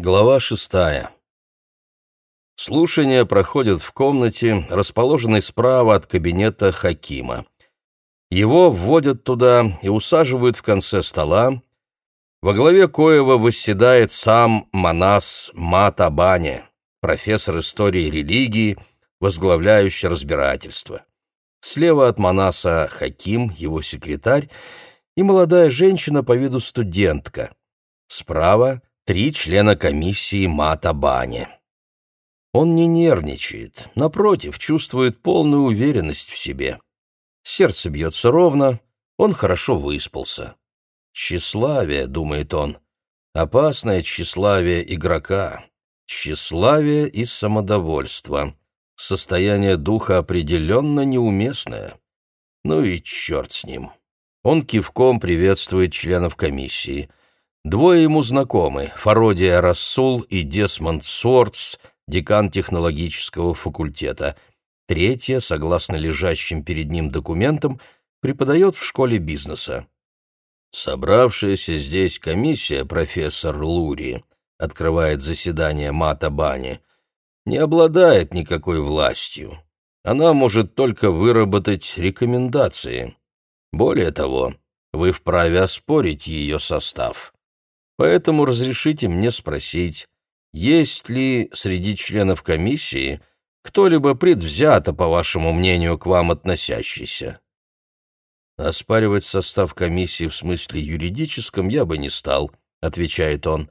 Глава шестая. Слушания проходят в комнате, расположенной справа от кабинета Хакима. Его вводят туда и усаживают в конце стола. Во главе коего восседает сам Манас Матабане, профессор истории религии, возглавляющий разбирательство. Слева от Манаса Хаким, его секретарь, и молодая женщина по виду студентка. Справа — три члена комиссии Матабане. Он не нервничает, напротив, чувствует полную уверенность в себе. Сердце бьется ровно, он хорошо выспался. «Тщеславие», — думает он, — «опасное тщеславие игрока, тщеславие и самодовольство, состояние духа определенно неуместное. Ну и черт с ним». Он кивком приветствует членов комиссии. Двое ему знакомы — Фародия Рассул и Десмонд Сортс, декан технологического факультета. Третья, согласно лежащим перед ним документам, преподает в школе бизнеса. «Собравшаяся здесь комиссия, профессор Лури», открывает заседание Мата Бани, не обладает никакой властью. Она может только выработать рекомендации. Более того, вы вправе оспорить ее состав. Поэтому разрешите мне спросить, есть ли среди членов комиссии кто-либо предвзято, по вашему мнению, к вам относящийся? Оспаривать состав комиссии в смысле юридическом я бы не стал, отвечает он.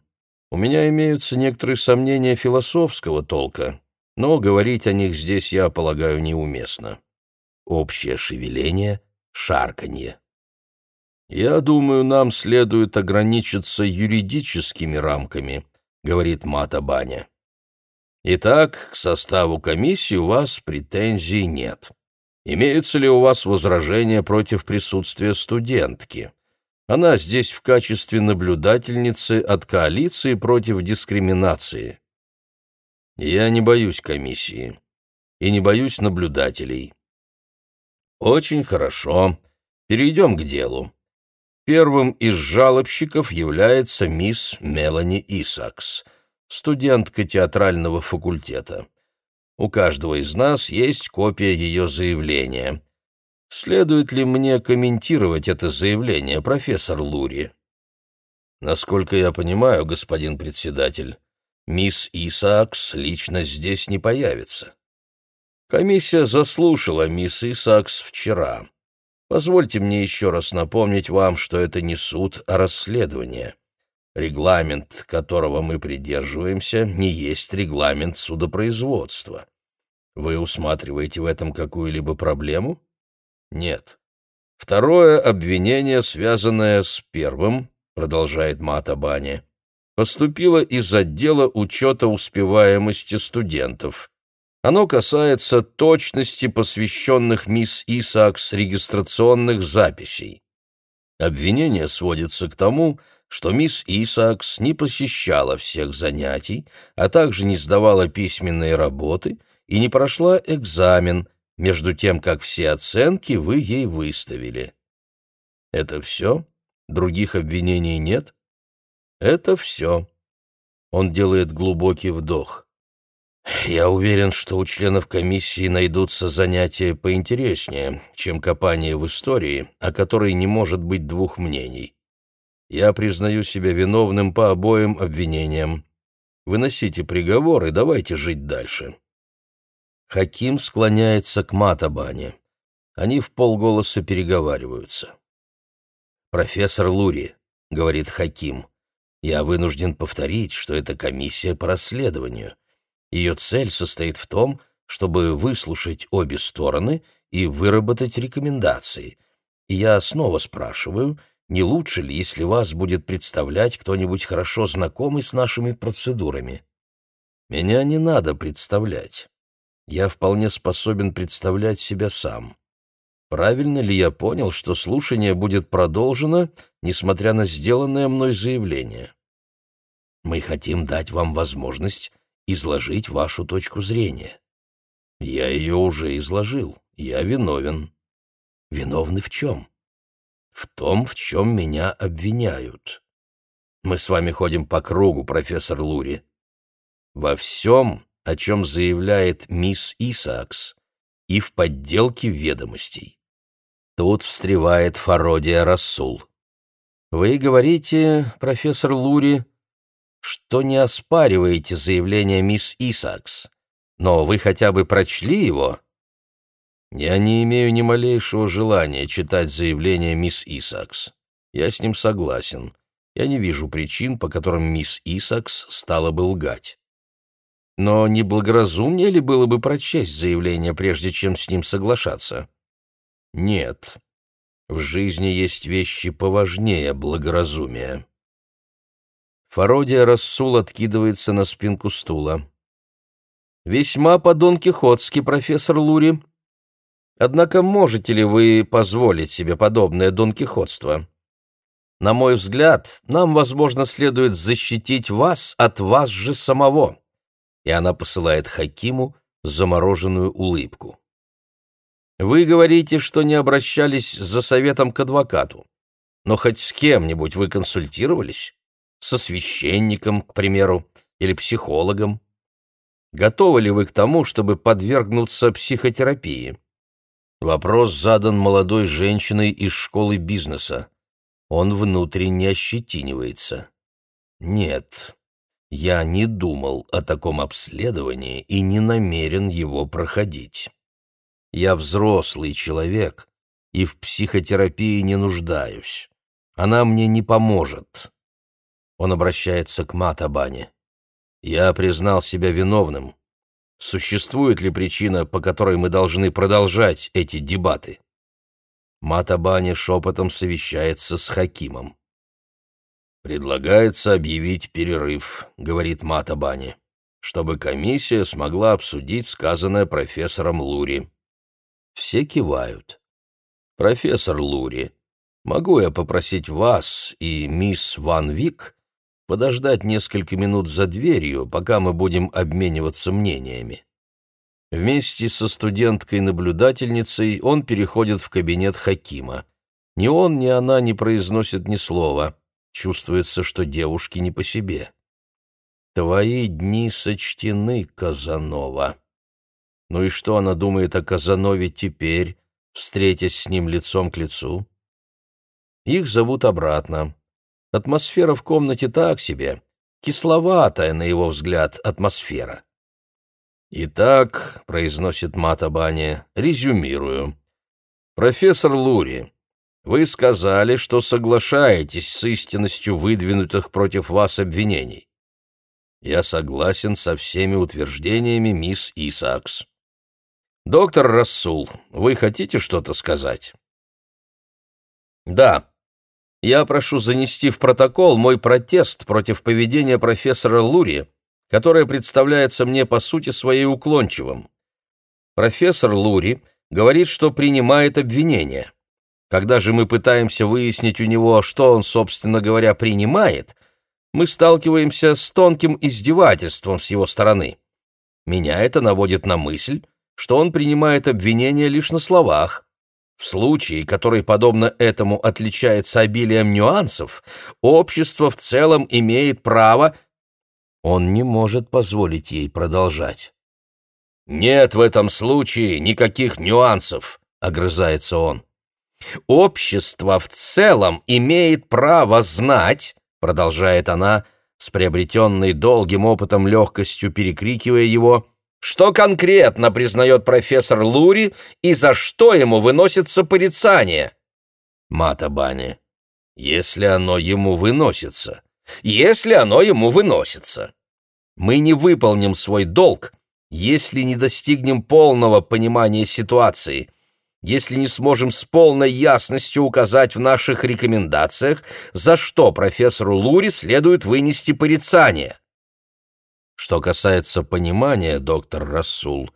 У меня имеются некоторые сомнения философского толка, но говорить о них здесь, я полагаю, неуместно. Общее шевеление, шарканье. Я думаю, нам следует ограничиться юридическими рамками, говорит Мата Баня. Итак, к составу комиссии у вас претензий нет. Имеются ли у вас возражения против присутствия студентки? Она здесь в качестве наблюдательницы от коалиции против дискриминации. Я не боюсь комиссии и не боюсь наблюдателей. Очень хорошо. Перейдем к делу. Первым из жалобщиков является мисс Мелани Исакс, студентка театрального факультета. У каждого из нас есть копия ее заявления. Следует ли мне комментировать это заявление, профессор Лури? Насколько я понимаю, господин председатель, мисс Исакс лично здесь не появится. Комиссия заслушала мисс Исакс вчера. Позвольте мне еще раз напомнить вам, что это не суд, а расследование. Регламент, которого мы придерживаемся, не есть регламент судопроизводства. Вы усматриваете в этом какую-либо проблему? Нет. Второе обвинение, связанное с первым, продолжает Матабани, поступило из отдела учета успеваемости студентов. Оно касается точности посвященных мисс Исаакс регистрационных записей. Обвинение сводится к тому, что мисс Исаакс не посещала всех занятий, а также не сдавала письменные работы и не прошла экзамен, между тем, как все оценки вы ей выставили. Это все? Других обвинений нет? Это все. Он делает глубокий вдох. Я уверен, что у членов комиссии найдутся занятия поинтереснее, чем копание в истории, о которой не может быть двух мнений. Я признаю себя виновным по обоим обвинениям. Выносите приговор и давайте жить дальше. Хаким склоняется к Матабане. Они в полголоса переговариваются. «Профессор Лури», — говорит Хаким, — «я вынужден повторить, что это комиссия по расследованию». Ее цель состоит в том, чтобы выслушать обе стороны и выработать рекомендации. И я снова спрашиваю, не лучше ли, если вас будет представлять кто-нибудь хорошо знакомый с нашими процедурами? Меня не надо представлять. Я вполне способен представлять себя сам. Правильно ли я понял, что слушание будет продолжено, несмотря на сделанное мной заявление? Мы хотим дать вам возможность изложить вашу точку зрения. Я ее уже изложил. Я виновен. Виновны в чем? В том, в чем меня обвиняют. Мы с вами ходим по кругу, профессор Лури. Во всем, о чем заявляет мисс Исаакс, и в подделке ведомостей. Тут встревает Фародия Рассул. Вы говорите, профессор Лури, что не оспариваете заявление мисс Исаакс, но вы хотя бы прочли его? Я не имею ни малейшего желания читать заявление мисс Исаакс. Я с ним согласен. Я не вижу причин, по которым мисс Исаакс стала бы лгать. Но не благоразумнее ли было бы прочесть заявление, прежде чем с ним соглашаться? Нет. В жизни есть вещи поважнее благоразумия. Фародия Рассул откидывается на спинку стула. «Весьма по-донкихотски, профессор Лури. Однако можете ли вы позволить себе подобное донкихотство? На мой взгляд, нам, возможно, следует защитить вас от вас же самого» и она посылает Хакиму замороженную улыбку. «Вы говорите, что не обращались за советом к адвокату. Но хоть с кем-нибудь вы консультировались? Со священником, к примеру, или психологом? Готовы ли вы к тому, чтобы подвергнуться психотерапии?» Вопрос задан молодой женщиной из школы бизнеса. Он внутренне ощетинивается. «Нет, я не думал о таком обследовании и не намерен его проходить. Я взрослый человек и в психотерапии не нуждаюсь. Она мне не поможет. Он обращается к Матабане. Я признал себя виновным. Существует ли причина, по которой мы должны продолжать эти дебаты? Матабани шепотом совещается с Хакимом. «Предлагается объявить перерыв», — говорит Матабани, «чтобы комиссия смогла обсудить сказанное профессором Лури». Все кивают. «Профессор Лури, могу я попросить вас и мисс Ван Вик подождать несколько минут за дверью, пока мы будем обмениваться мнениями?» Вместе со студенткой-наблюдательницей он переходит в кабинет Хакима. Ни он, ни она не произносят ни слова. Чувствуется, что девушке не по себе. «Твои дни сочтены, Казанова». Ну и что она думает о Казанове теперь, встретясь с ним лицом к лицу? Их зовут обратно. Атмосфера в комнате так себе, кисловатая, на его взгляд, атмосфера. «Итак», — произносит Матабани, — «резюмирую. Профессор Лури, вы сказали, что соглашаетесь с истинностью выдвинутых против вас обвинений. Я согласен со всеми утверждениями мисс Исаакс. Доктор Рассул, вы хотите что-то сказать? Да. Я прошу занести в протокол мой протест против поведения профессора Лури, которое представляется мне по сути своей уклончивым. Профессор Лури говорит, что принимает обвинения. Когда же мы пытаемся выяснить у него, что он, собственно говоря, принимает, мы сталкиваемся с тонким издевательством с его стороны. Меня это наводит на мысль, что он принимает обвинения лишь на словах. В случае, который, подобно этому, отличается обилием нюансов, общество в целом имеет право... Он не может позволить ей продолжать. «Нет в этом случае никаких нюансов», — огрызается он. Общество в целом имеет право знать, продолжает она, с приобретенной долгим опытом легкостью перекрикивая его, что конкретно признает профессор Лури и за что ему выносится порицание. Матабани, если оно ему выносится, если оно ему выносится. Мы не выполним свой долг, если не достигнем полного понимания ситуации, если не сможем с полной ясностью указать в наших рекомендациях, за что профессору Лури следует вынести порицание. Что касается понимания, доктор Рассул,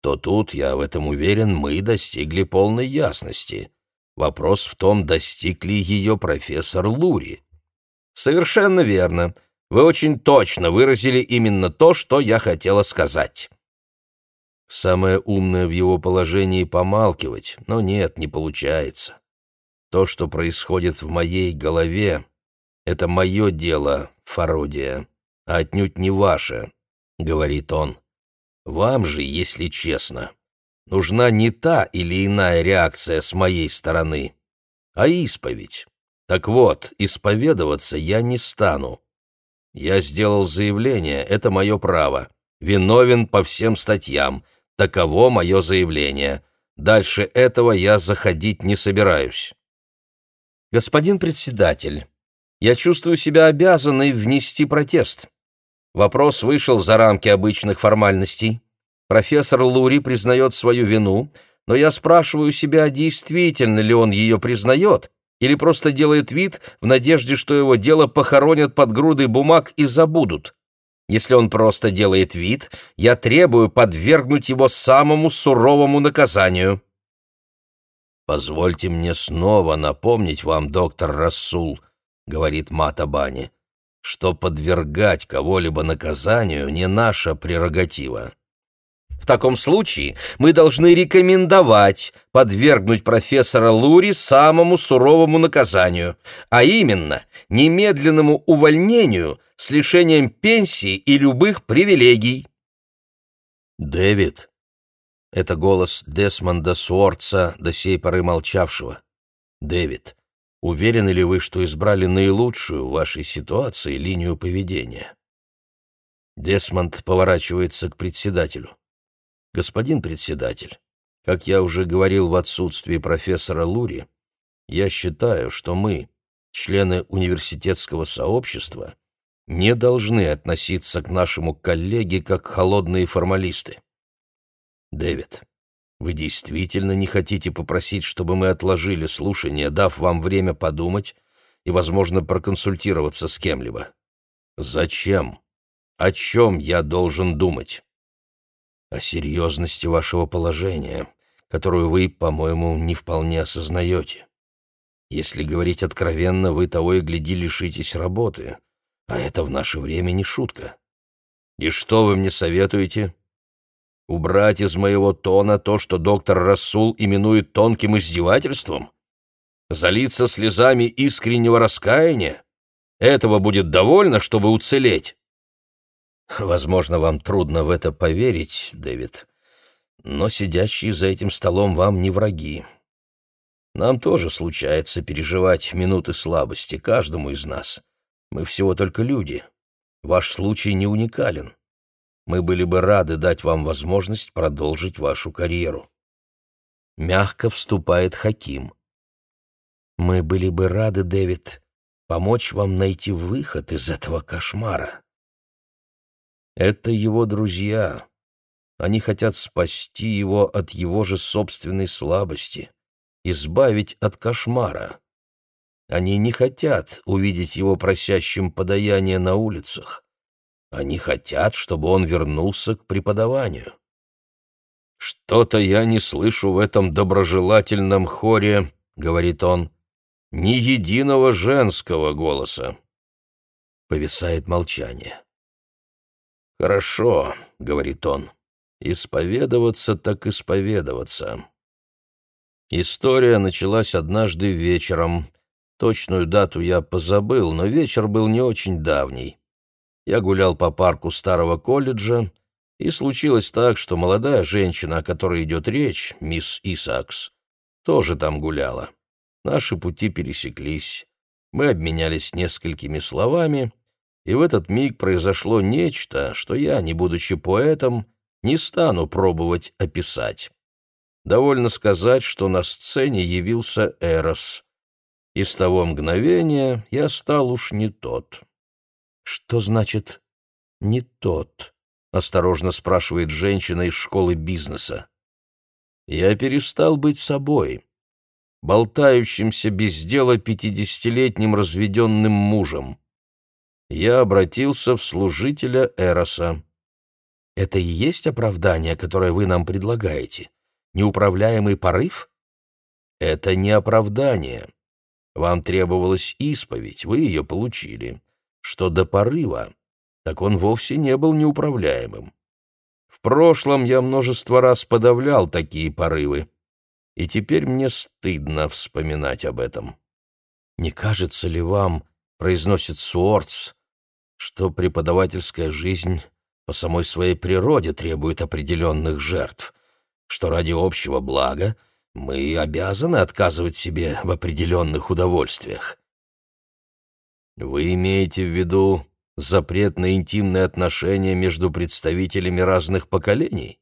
то тут, я в этом уверен, мы достигли полной ясности. Вопрос в том, достиг ли ее профессор Лури. Совершенно верно. Вы очень точно выразили именно то, что я хотела сказать. Самое умное в его положении — помалкивать, но нет, не получается. То, что происходит в моей голове, Это мое дело, Фародия, а отнюдь не ваше, — говорит он. Вам же, если честно, нужна не та или иная реакция с моей стороны, а исповедь. Так вот, исповедоваться я не стану. Я сделал заявление, это мое право. Виновен по всем статьям. Таково мое заявление. Дальше этого я заходить не собираюсь. Господин председатель, я чувствую себя обязанной внести протест. Вопрос вышел за рамки обычных формальностей. Профессор Лури признает свою вину, но я спрашиваю себя, действительно ли он ее признает, или просто делает вид в надежде, что его дело похоронят под грудой бумаг и забудут. Если он просто делает вид, я требую подвергнуть его самому суровому наказанию. «Позвольте мне снова напомнить вам, доктор Рассул», — говорит Матабани, что подвергать кого-либо наказанию не наша прерогатива. В таком случае мы должны рекомендовать подвергнуть профессора Лури самому суровому наказанию, а именно немедленному увольнению с лишением пенсии и любых привилегий. «Дэвид», — это голос Десмонда Суорца, до сей поры молчавшего. «Дэвид, уверены ли вы, что избрали наилучшую в вашей ситуации линию поведения?» Десмонд поворачивается к председателю. Господин председатель, как я уже говорил в отсутствии профессора Лури, я считаю, что мы, члены университетского сообщества, не должны относиться к нашему коллеге как холодные формалисты. Дэвид, вы действительно не хотите попросить, чтобы мы отложили слушание, дав вам время подумать и, возможно, проконсультироваться с кем-либо? Зачем? О чем я должен думать? о серьезности вашего положения, которую вы, по-моему, не вполне осознаете. Если говорить откровенно, вы того и гляди лишитесь работы, а это в наше время не шутка. И что вы мне советуете? Убрать из моего тона то, что доктор Расул именует тонким издевательством? Залиться слезами искреннего раскаяния? Этого будет довольно, чтобы уцелеть? Возможно, вам трудно в это поверить, Дэвид, но сидящие за этим столом вам не враги. Нам тоже случается переживать минуты слабости, каждому из нас. Мы всего только люди. Ваш случай не уникален. Мы были бы рады дать вам возможность продолжить вашу карьеру. Мягко вступает Хаким. Мы были бы рады, Дэвид, помочь вам найти выход из этого кошмара. Это его друзья. Они хотят спасти его от его же собственной слабости, избавить от кошмара. Они не хотят увидеть его просящим подаяние на улицах. Они хотят, чтобы он вернулся к преподаванию. «Что-то я не слышу в этом доброжелательном хоре», — говорит он, — «ни единого женского голоса». Повисает молчание. «Хорошо», — говорит он, — «исповедоваться так исповедоваться». История началась однажды вечером. Точную дату я позабыл, но вечер был не очень давний. Я гулял по парку старого колледжа, и случилось так, что молодая женщина, о которой идет речь, мисс Исакс, тоже там гуляла. Наши пути пересеклись. Мы обменялись несколькими словами, и в этот миг произошло нечто, что я, не будучи поэтом, не стану пробовать описать. Довольно сказать, что на сцене явился Эрос. И с того мгновения я стал уж не тот. «Что значит «не тот»?» — осторожно спрашивает женщина из школы бизнеса. «Я перестал быть собой, болтающимся без дела пятидесятилетним разведенным мужем я обратился в служителя Эроса. Это и есть оправдание, которое вы нам предлагаете? Неуправляемый порыв? Это не оправдание. Вам требовалась исповедь, вы ее получили. Что до порыва, так он вовсе не был неуправляемым. В прошлом я множество раз подавлял такие порывы, и теперь мне стыдно вспоминать об этом. Не кажется ли вам, произносит Суорц, что преподавательская жизнь по самой своей природе требует определенных жертв, что ради общего блага мы обязаны отказывать себе в определенных удовольствиях. Вы имеете в виду запрет на интимные отношения между представителями разных поколений?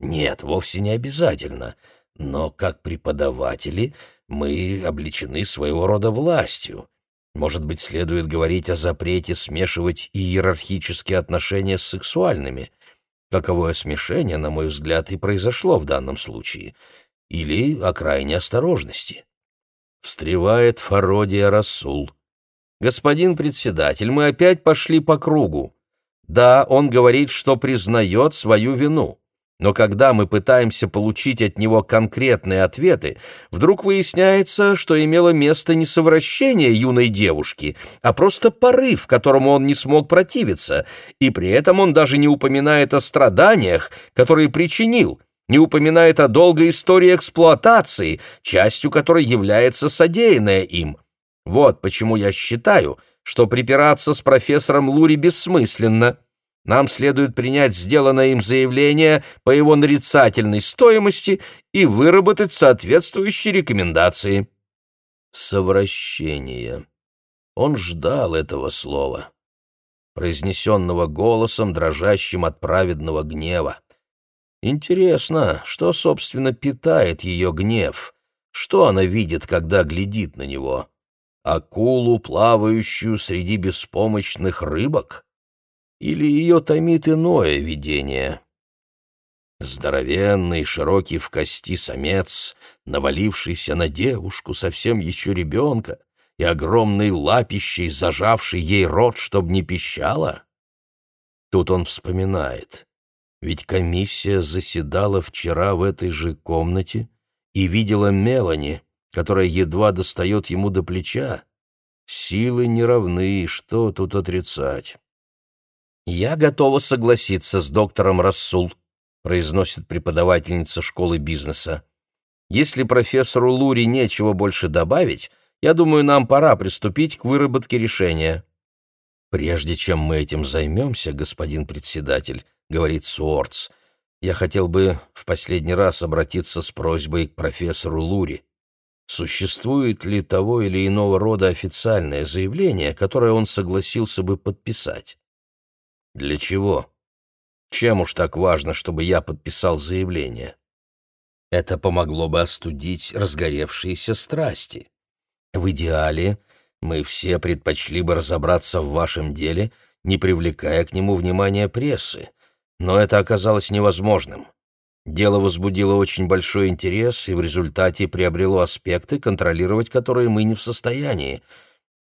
Нет, вовсе не обязательно, но как преподаватели мы обличены своего рода властью. Может быть, следует говорить о запрете смешивать иерархические отношения с сексуальными. Каковое смешение, на мой взгляд, и произошло в данном случае. Или о крайней осторожности. Встревает Фародия Расул. «Господин председатель, мы опять пошли по кругу. Да, он говорит, что признает свою вину. Но когда мы пытаемся получить от него конкретные ответы, вдруг выясняется, что имело место не совращение юной девушки, а просто порыв, которому он не смог противиться, и при этом он даже не упоминает о страданиях, которые причинил, не упоминает о долгой истории эксплуатации, частью которой является содеянное им. Вот почему я считаю, что припираться с профессором Лури бессмысленно. Нам следует принять сделанное им заявление по его нарицательной стоимости и выработать соответствующие рекомендации. Совращение. Он ждал этого слова, произнесенного голосом, дрожащим от праведного гнева. Интересно, что, собственно, питает ее гнев? Что она видит, когда глядит на него? Акулу, плавающую среди беспомощных рыбок? Или ее томит иное видение? Здоровенный, широкий в кости самец, навалившийся на девушку, совсем еще ребенка, и огромной лапищей, зажавший ей рот, чтоб не пищала? Тут он вспоминает. Ведь комиссия заседала вчера в этой же комнате и видела Мелани, которая едва достает ему до плеча. Силы не равны, что тут отрицать? «Я готова согласиться с доктором Рассул», — произносит преподавательница школы бизнеса. «Если профессору Лури нечего больше добавить, я думаю, нам пора приступить к выработке решения». «Прежде чем мы этим займемся, господин председатель», — говорит Суорц, — «я хотел бы в последний раз обратиться с просьбой к профессору Лури. Существует ли того или иного рода официальное заявление, которое он согласился бы подписать? Для чего? Чем уж так важно, чтобы я подписал заявление? Это помогло бы остудить разгоревшиеся страсти. В идеале мы все предпочли бы разобраться в вашем деле, не привлекая к нему внимания прессы, но это оказалось невозможным. Дело возбудило очень большой интерес и в результате приобрело аспекты, контролировать которые мы не в состоянии.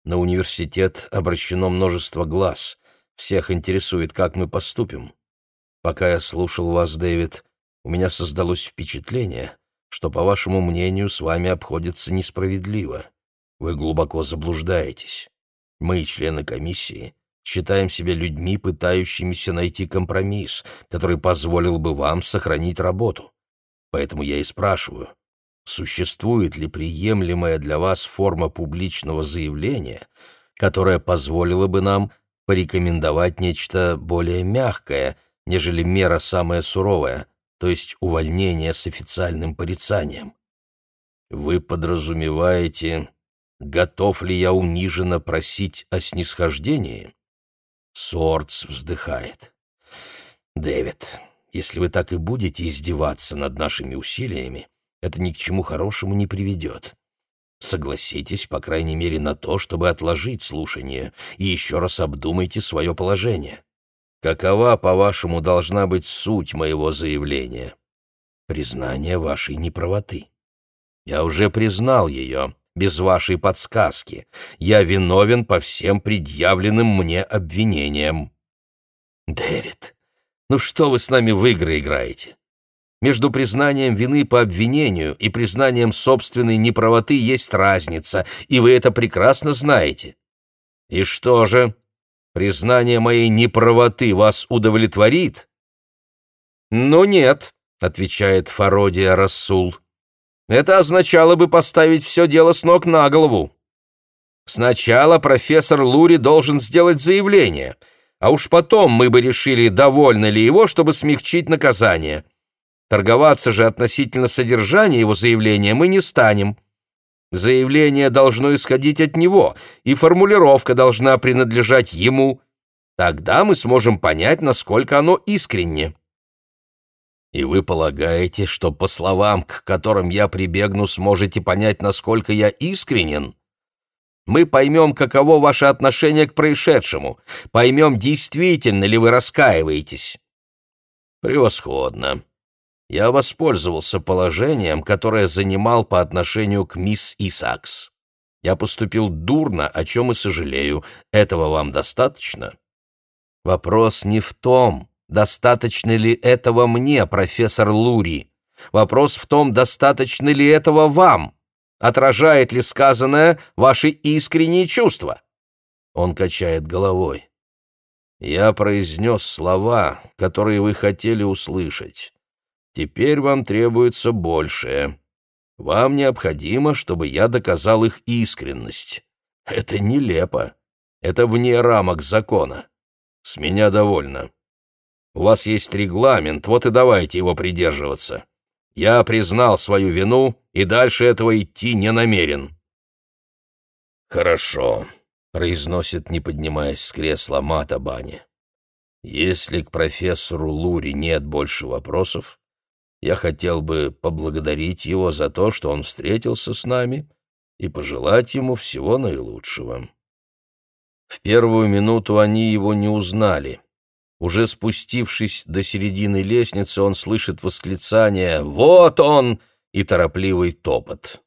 На университет обращено множество глаз. Всех интересует, как мы поступим. Пока я слушал вас, Дэвид, у меня создалось впечатление, что, по вашему мнению, с вами обходится несправедливо. Вы глубоко заблуждаетесь. Мы, члены комиссии, считаем себя людьми, пытающимися найти компромисс, который позволил бы вам сохранить работу. Поэтому я и спрашиваю, существует ли приемлемая для вас форма публичного заявления, которая позволила бы нам порекомендовать нечто более мягкое, нежели мера самая суровая, то есть увольнение с официальным порицанием. Вы подразумеваете, готов ли я униженно просить о снисхождении? Сордс вздыхает. «Дэвид, если вы так и будете издеваться над нашими усилиями, это ни к чему хорошему не приведет. Согласитесь, по крайней мере, на то, чтобы отложить слушание, и еще раз обдумайте свое положение. Какова, по-вашему, должна быть суть моего заявления? Признание вашей неправоты. Я уже признал ее, без вашей подсказки. Я виновен по всем предъявленным мне обвинениям». «Дэвид, ну что вы с нами в игры играете? Между признанием вины по обвинению и признанием собственной неправоты есть разница, и вы это прекрасно знаете. И что же, признание моей неправоты вас удовлетворит?» «Ну нет», — отвечает Фародия Рассул. Это означало бы поставить все дело с ног на голову. Сначала профессор Лури должен сделать заявление, а уж потом мы бы решили, довольны ли его, чтобы смягчить наказание. Торговаться же относительно содержания его заявления мы не станем. Заявление должно исходить от него, и формулировка должна принадлежать ему. Тогда мы сможем понять, насколько оно искренне. И вы полагаете, что по словам, к которым я прибегну, сможете понять, насколько я искренен? Мы поймем, каково ваше отношение к происшедшему, поймем, действительно ли вы раскаиваетесь. Превосходно. Я воспользовался положением, которое занимал по отношению к мисс Исакс. Я поступил дурно, о чем и сожалею. Этого вам достаточно? Вопрос не в том, достаточно ли этого мне, профессор Лури. Вопрос в том, достаточно ли этого вам. Отражает ли сказанное ваши искренние чувства? Он качает головой. Я произнес слова, которые вы хотели услышать. Теперь вам требуется большее. Вам необходимо, чтобы я доказал их искренность. Это нелепо. Это вне рамок закона. С меня довольно. У вас есть регламент, вот и давайте его придерживаться. Я признал свою вину и дальше этого идти не намерен. Хорошо, произносит, не поднимаясь с кресла Матабани. Если к профессору Лури нет больше вопросов, я хотел бы поблагодарить его за то, что он встретился с нами, и пожелать ему всего наилучшего. В первую минуту они его не узнали. Уже спустившись до середины лестницы, он слышит восклицание «Вот он!» и торопливый топот.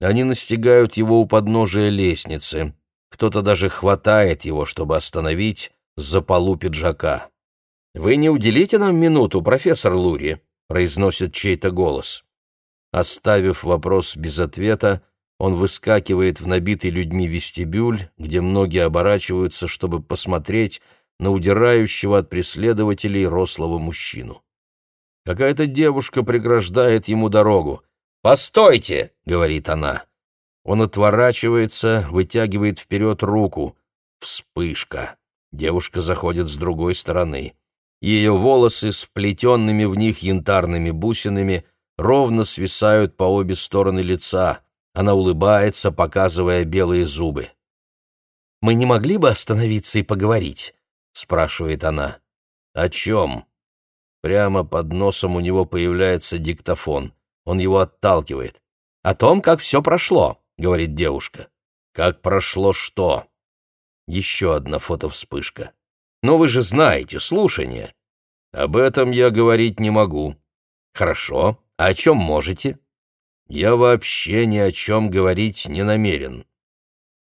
Они настигают его у подножия лестницы. Кто-то даже хватает его, чтобы остановить за полу пиджака. «Вы не уделите нам минуту, профессор Лури?» — произносит чей-то голос. Оставив вопрос без ответа, он выскакивает в набитый людьми вестибюль, где многие оборачиваются, чтобы посмотреть на удирающего от преследователей рослого мужчину. Какая-то девушка преграждает ему дорогу. «Постойте!» — говорит она. Он отворачивается, вытягивает вперед руку. Вспышка. Девушка заходит с другой стороны. Ее волосы с вплетенными в них янтарными бусинами ровно свисают по обе стороны лица. Она улыбается, показывая белые зубы. «Мы не могли бы остановиться и поговорить?» — спрашивает она. «О чем?» Прямо под носом у него появляется диктофон. Он его отталкивает. «О том, как все прошло», — говорит девушка. «Как прошло что?» Еще одна фотовспышка. Но вы же знаете, слушание. Об этом я говорить не могу. Хорошо. А о чем можете? Я вообще ни о чем говорить не намерен.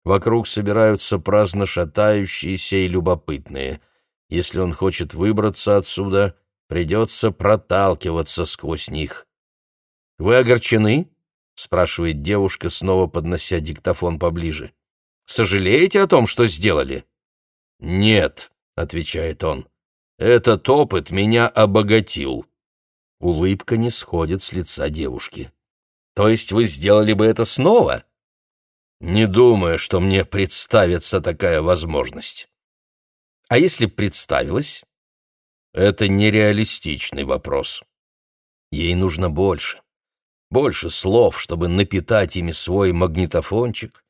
Вокруг собираются праздно шатающиеся и любопытные. Если он хочет выбраться отсюда, придется проталкиваться сквозь них. «Вы огорчены?» — спрашивает девушка, снова поднося диктофон поближе. «Сожалеете о том, что сделали?» «Нет», отвечает он. Этот опыт меня обогатил. Улыбка не сходит с лица девушки. То есть вы сделали бы это снова? Не думаю, что мне представится такая возможность. А если представилась? Это нереалистичный вопрос. Ей нужно больше. Больше слов, чтобы напитать ими свой магнитофончик,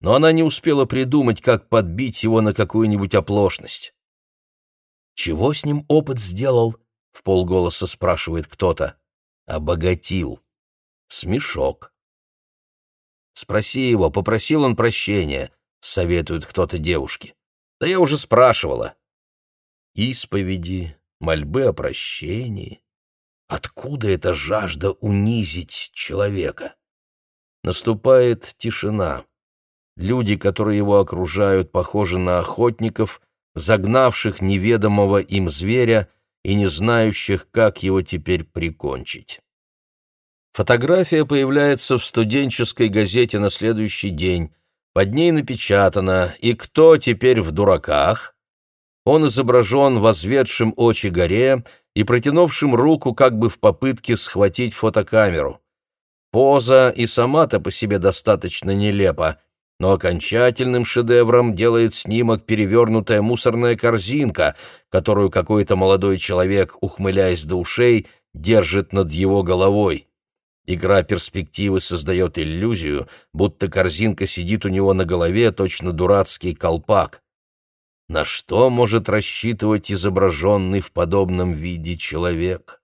но она не успела придумать, как подбить его на какую-нибудь оплошность. «Чего с ним опыт сделал?» — в полголоса спрашивает кто-то. «Обогатил». Смешок. «Спроси его, попросил он прощения», — советует кто-то девушке. «Да я уже спрашивала». Исповеди, мольбы о прощении. Откуда эта жажда унизить человека? Наступает тишина. Люди, которые его окружают, похожи на охотников, загнавших неведомого им зверя и не знающих, как его теперь прикончить. Фотография появляется в студенческой газете на следующий день. Под ней напечатано «И кто теперь в дураках?» Он изображен возведшим очи горе и протянувшим руку как бы в попытке схватить фотокамеру. Поза и сама-то по себе достаточно нелепа. но окончательным шедевром делает снимок перевернутая мусорная корзинка, которую какой-то молодой человек, ухмыляясь до ушей, держит над его головой. Игра перспективы создает иллюзию, будто корзинка сидит у него на голове, точно дурацкий колпак. На что может рассчитывать изображенный в подобном виде человек?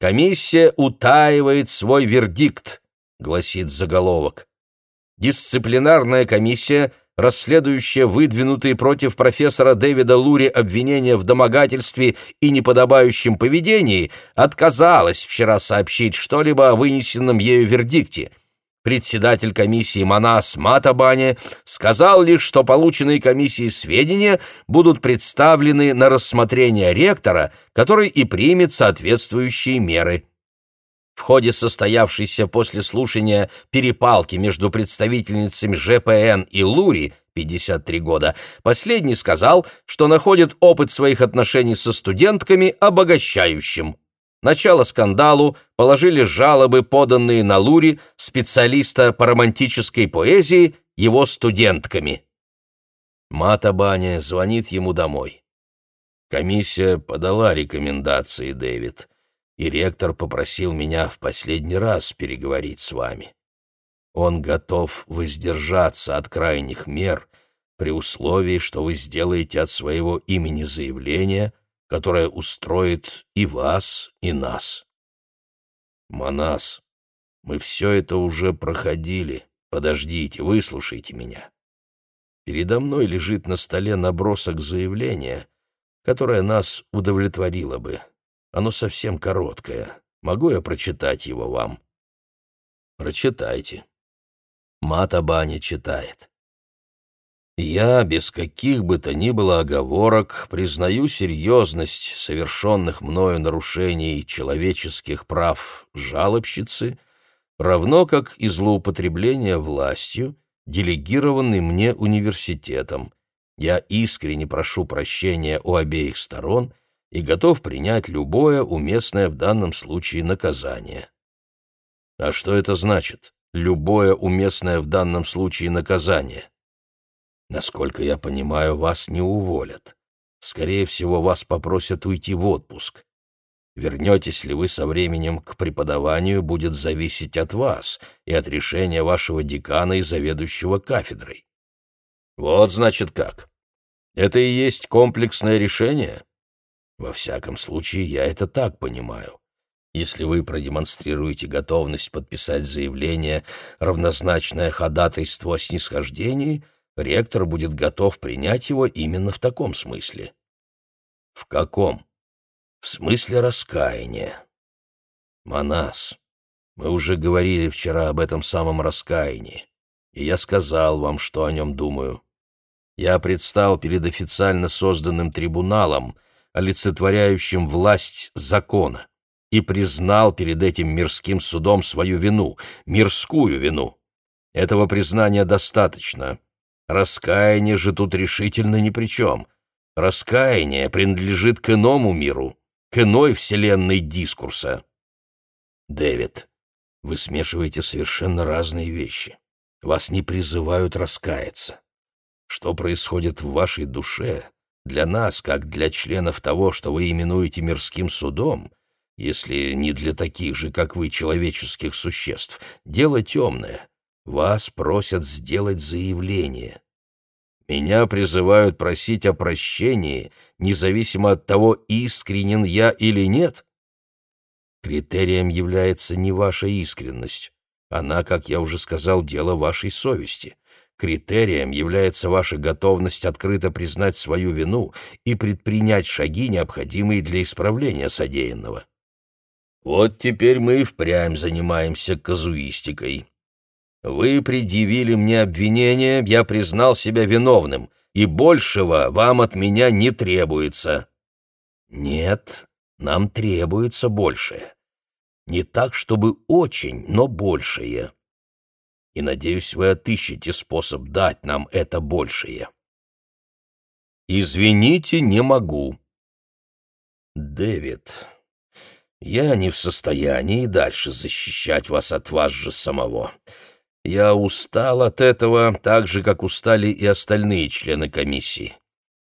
«Комиссия утаивает свой вердикт», — гласит заголовок дисциплинарная комиссия, расследующая выдвинутые против профессора Дэвида Лури обвинения в домогательстве и неподобающем поведении, отказалась вчера сообщить что-либо о вынесенном ею вердикте. Председатель комиссии Манас Матабане сказал лишь, что полученные комиссией сведения будут представлены на рассмотрение ректора, который и примет соответствующие меры. В ходе состоявшейся после слушания перепалки между представительницами ЖПН и Лури, 53 года, последний сказал, что находит опыт своих отношений со студентками обогащающим. Начало скандалу положили жалобы, поданные на Лури, специалиста по романтической поэзии, его студентками. Матабаня звонит ему домой. Комиссия подала рекомендации, Дэвид и ректор попросил меня в последний раз переговорить с вами. Он готов воздержаться от крайних мер при условии, что вы сделаете от своего имени заявление, которое устроит и вас, и нас. Манас, мы все это уже проходили. Подождите, выслушайте меня. Передо мной лежит на столе набросок заявления, которое нас удовлетворило бы. Оно совсем короткое. Могу я прочитать его вам? Прочитайте. Матабани читает. Я, без каких бы то ни было оговорок, признаю серьезность совершенных мною нарушений человеческих прав жалобщицы, равно как и злоупотребление властью, делегированной мне университетом. Я искренне прошу прощения у обеих сторон — и готов принять любое уместное в данном случае наказание. А что это значит? Любое уместное в данном случае наказание? Насколько я понимаю, вас не уволят. Скорее всего, вас попросят уйти в отпуск. Вернетесь ли вы со временем к преподаванию, будет зависеть от вас и от решения вашего декана и заведующего кафедрой. Вот значит как. Это и есть комплексное решение? Во всяком случае, я это так понимаю. Если вы продемонстрируете готовность подписать заявление, равнозначное ходатайству о снисхождении, ректор будет готов принять его именно в таком смысле. В каком? В смысле раскаяния. Манас, мы уже говорили вчера об этом самом раскаянии, и я сказал вам, что о нем думаю. Я предстал перед официально созданным трибуналом — олицетворяющим власть закона, и признал перед этим мирским судом свою вину, мирскую вину. Этого признания достаточно. Раскаяние же тут решительно ни при чем. Раскаяние принадлежит к иному миру, к иной вселенной дискурса. Дэвид, вы смешиваете совершенно разные вещи. Вас не призывают раскаяться. Что происходит в вашей душе, для нас, как для членов того, что вы именуете мирским судом, если не для таких же, как вы, человеческих существ, дело темное. Вас просят сделать заявление. Меня призывают просить о прощении, независимо от того, искренен я или нет. Критерием является не ваша искренность. Она, как я уже сказал, дело вашей совести. Критерием является ваша готовность открыто признать свою вину и предпринять шаги, необходимые для исправления содеянного. Вот теперь мы и впрямь занимаемся казуистикой. Вы предъявили мне обвинение, я признал себя виновным, и большего вам от меня не требуется. Нет, нам требуется большее. Не так, чтобы очень, но большее и, надеюсь, вы отыщете способ дать нам это большее. Извините, не могу. Дэвид, я не в состоянии дальше защищать вас от вас же самого. Я устал от этого, так же, как устали и остальные члены комиссии.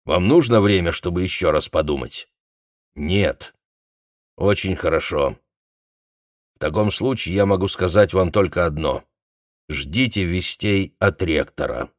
Вам нужно время, чтобы еще раз подумать? Нет. Очень хорошо. В таком случае я могу сказать вам только одно. Ждите вестей от ректора.